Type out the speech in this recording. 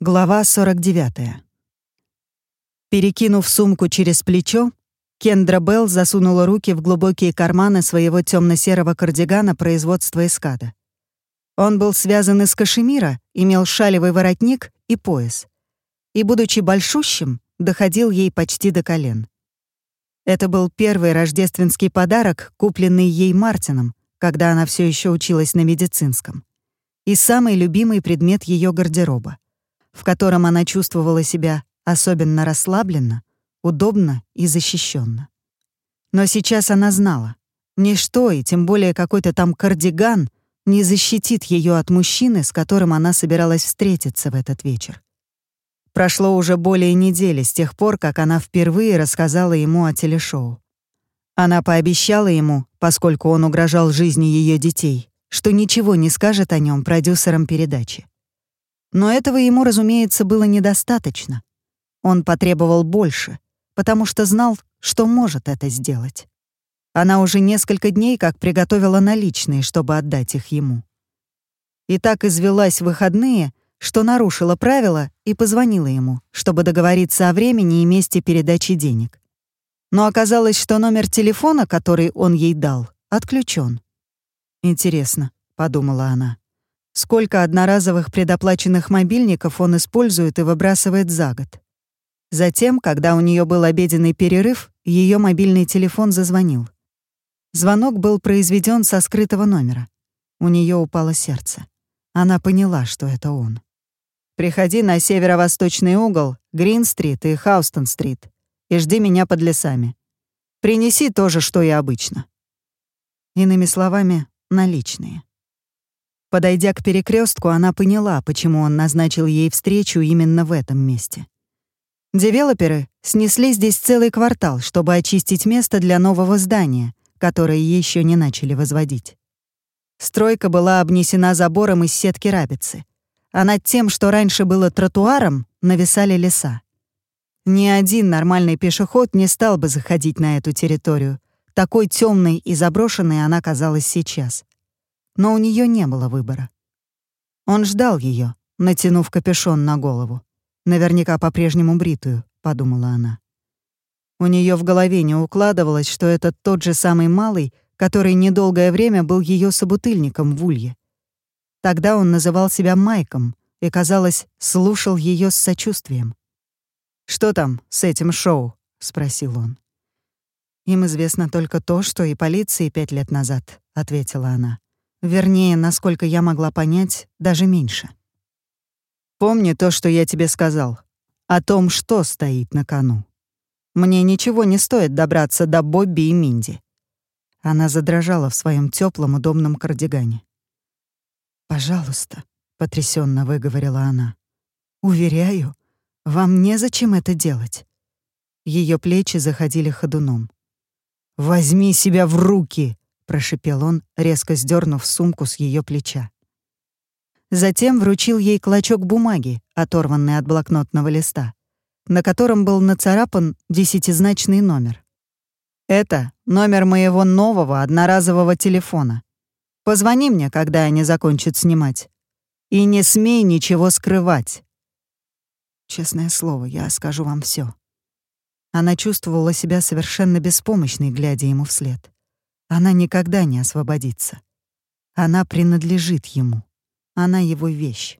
Глава 49. Перекинув сумку через плечо, Кендра Белл засунула руки в глубокие карманы своего темно-серого кардигана производства эскада. Он был связан из кашемира, имел шалевый воротник и пояс. И, будучи большущим, доходил ей почти до колен. Это был первый рождественский подарок, купленный ей Мартином, когда она все еще училась на медицинском. И самый любимый предмет ее гардероба — в котором она чувствовала себя особенно расслабленно, удобно и защищенно. Но сейчас она знала, ничто, и тем более какой-то там кардиган, не защитит ее от мужчины, с которым она собиралась встретиться в этот вечер. Прошло уже более недели с тех пор, как она впервые рассказала ему о телешоу. Она пообещала ему, поскольку он угрожал жизни ее детей, что ничего не скажет о нем продюсерам передачи. Но этого ему, разумеется, было недостаточно. Он потребовал больше, потому что знал, что может это сделать. Она уже несколько дней как приготовила наличные, чтобы отдать их ему. И так извелась выходные, что нарушила правила и позвонила ему, чтобы договориться о времени и месте передачи денег. Но оказалось, что номер телефона, который он ей дал, отключен. «Интересно», — подумала она сколько одноразовых предоплаченных мобильников он использует и выбрасывает за год. Затем, когда у нее был обеденный перерыв, ее мобильный телефон зазвонил. Звонок был произведен со скрытого номера. У нее упало сердце. Она поняла, что это он. «Приходи на северо-восточный угол, Грин-стрит и Хаустон-стрит, и жди меня под лесами. Принеси то же, что и обычно». Иными словами, наличные. Подойдя к перекрестку, она поняла, почему он назначил ей встречу именно в этом месте. Девелоперы снесли здесь целый квартал, чтобы очистить место для нового здания, которое еще не начали возводить. Стройка была обнесена забором из сетки рабицы, а над тем, что раньше было тротуаром, нависали леса. Ни один нормальный пешеход не стал бы заходить на эту территорию. Такой темной и заброшенной она казалась сейчас — но у нее не было выбора. Он ждал ее, натянув капюшон на голову. Наверняка по-прежнему бритую, подумала она. У нее в голове не укладывалось, что это тот же самый малый, который недолгое время был ее собутыльником в Улье. Тогда он называл себя Майком и, казалось, слушал ее с сочувствием. «Что там с этим шоу?» — спросил он. «Им известно только то, что и полиции пять лет назад», — ответила она. Вернее, насколько я могла понять, даже меньше. Помни то, что я тебе сказал. О том, что стоит на кону. Мне ничего не стоит добраться до Бобби и Минди. Она задрожала в своем теплом удобном кардигане. «Пожалуйста», — потрясенно выговорила она. «Уверяю, вам незачем это делать». Ее плечи заходили ходуном. «Возьми себя в руки!» Прошипел он, резко сдернув сумку с ее плеча. Затем вручил ей клочок бумаги, оторванный от блокнотного листа, на котором был нацарапан десятизначный номер. «Это номер моего нового одноразового телефона. Позвони мне, когда они закончат снимать. И не смей ничего скрывать». Честное слово, я скажу вам все. Она чувствовала себя совершенно беспомощной, глядя ему вслед. Она никогда не освободится. Она принадлежит ему. Она его вещь.